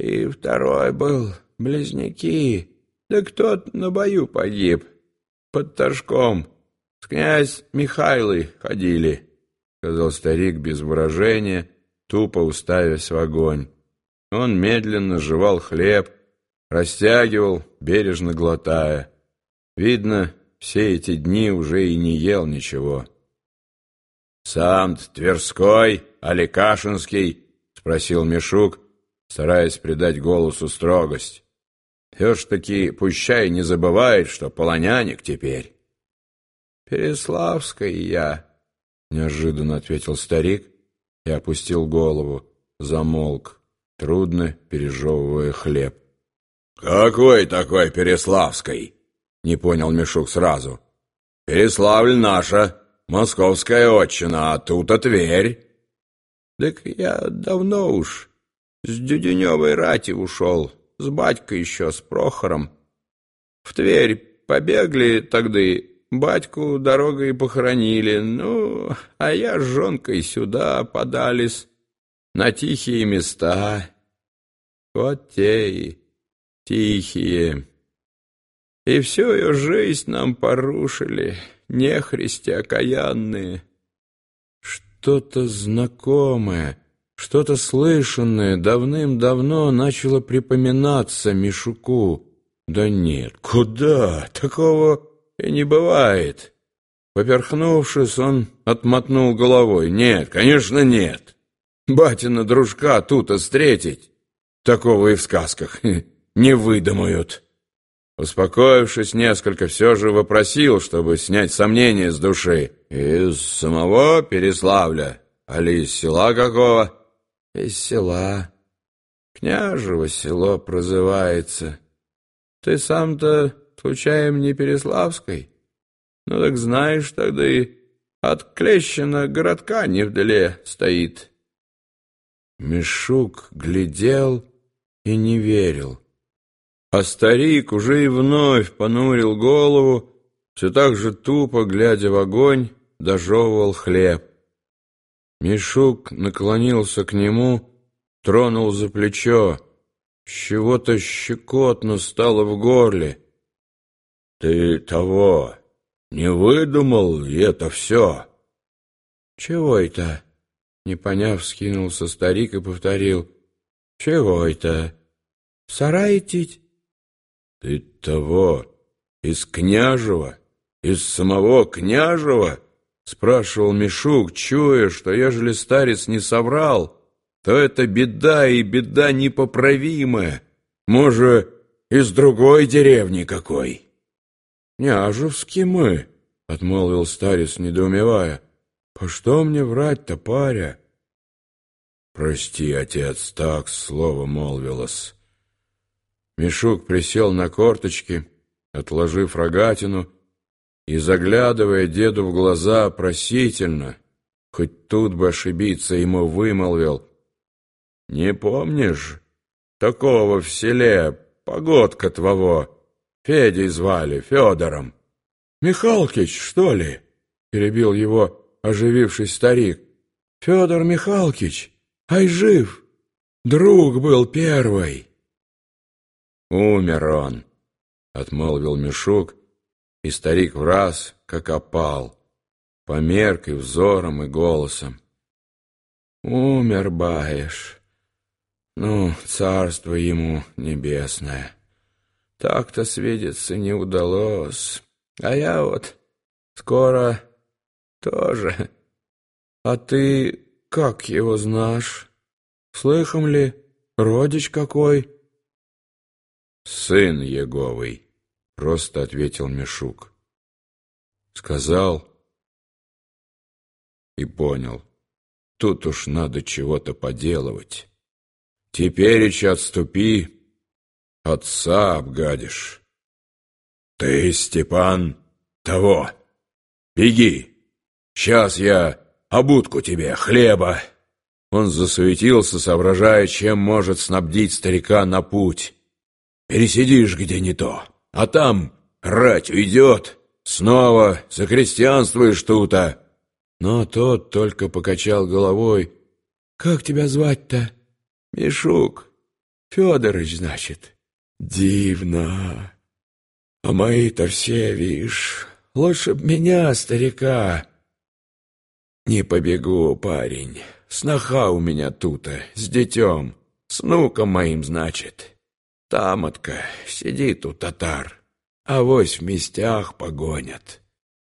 И второй был близнеки. Да кто-то на бою погиб. Под Торжком. С князь Михайлой ходили, — сказал старик без выражения, тупо уставясь в огонь. Он медленно жевал хлеб, растягивал, бережно глотая. Видно, все эти дни уже и не ел ничего. «Сам Тверской, Аликашинский?» — спросил Мишук, стараясь придать голосу строгость. «Все ж таки пущай не забывает, что полоняник теперь». «Переславской я», — неожиданно ответил старик и опустил голову, замолк, трудно пережевывая хлеб. «Какой такой Переславской?» — не понял Мишук сразу. «Переславль наша, московская отчина, а тут-то Тверь». «Так я давно уж с Дюденевой рати ушел, с батькой еще, с Прохором. В Тверь побегли тогда, батьку дорогой похоронили, ну, а я с жонкой сюда подались, на тихие места. Вот те и тихие». И всю ее жизнь нам порушили, нехристи окаянные. Что-то знакомое, что-то слышанное давным-давно начало припоминаться Мишуку. Да нет, куда? Такого и не бывает. Поперхнувшись, он отмотнул головой. Нет, конечно, нет. Батина дружка тут встретить. Такого и в сказках не выдумают. Успокоившись несколько, все же вопросил, чтобы снять сомнения с души. «Из самого Переславля? Али из села какого?» «Из села. Княжево село прозывается. Ты сам-то, случаем, не Переславской? Ну так знаешь, тогда и от Клещина городка невдалеке стоит». Мишук глядел и не верил. А старик уже и вновь понурил голову, все так же тупо, глядя в огонь, дожевывал хлеб. Мишук наклонился к нему, тронул за плечо. Чего-то щекотно стало в горле. «Ты того не выдумал, это все?» «Чего это?» Не поняв, скинулся старик и повторил. «Чего это? Сараетить?» «Ты того, из княжего, из самого княжего?» — спрашивал Мишук, чуя, что ежели старец не соврал, то это беда и беда непоправимая. Может, из другой деревни какой? «Княжевский мы», — отмолвил старец, недоумевая. «По что мне врать-то, паря?» «Прости, отец, так слово молвилось». Мишук присел на корточки, отложив рогатину, и, заглядывая деду в глаза, просительно, хоть тут бы ошибиться, ему вымолвил. «Не помнишь такого в селе, погодка твоего, Федей звали, Федором?» «Михалкич, что ли?» — перебил его ожививший старик. «Федор Михалкич, ай жив! Друг был первый!» «Умер он», — отмолвил Мешок, и старик в раз, как опал, померк и взором, и голосом. «Умер, баешь. Ну, царство ему небесное. Так-то свидеться не удалось. А я вот скоро тоже. А ты как его знаешь? Слыхом ли, родич какой?» «Сын Еговый», — просто ответил Мешук. Сказал и понял. Тут уж надо чего-то поделывать. Теперечь отступи, отца обгадишь. Ты, Степан, того, беги. Сейчас я обудку тебе, хлеба. Он засуетился, соображая, чем может снабдить старика на путь. Пересидишь где не то, а там рать уйдет, снова закрестьянствуешь тут-то. Но тот только покачал головой. «Как тебя звать-то?» «Мишук». Федорыч, значит. Дивно. А мои-то все, вишь, лучше б меня, старика. Не побегу, парень. Сноха у меня тута, с детем, с внуком моим, значит. Тамотка, сидит у татар, а вось в местях погонят.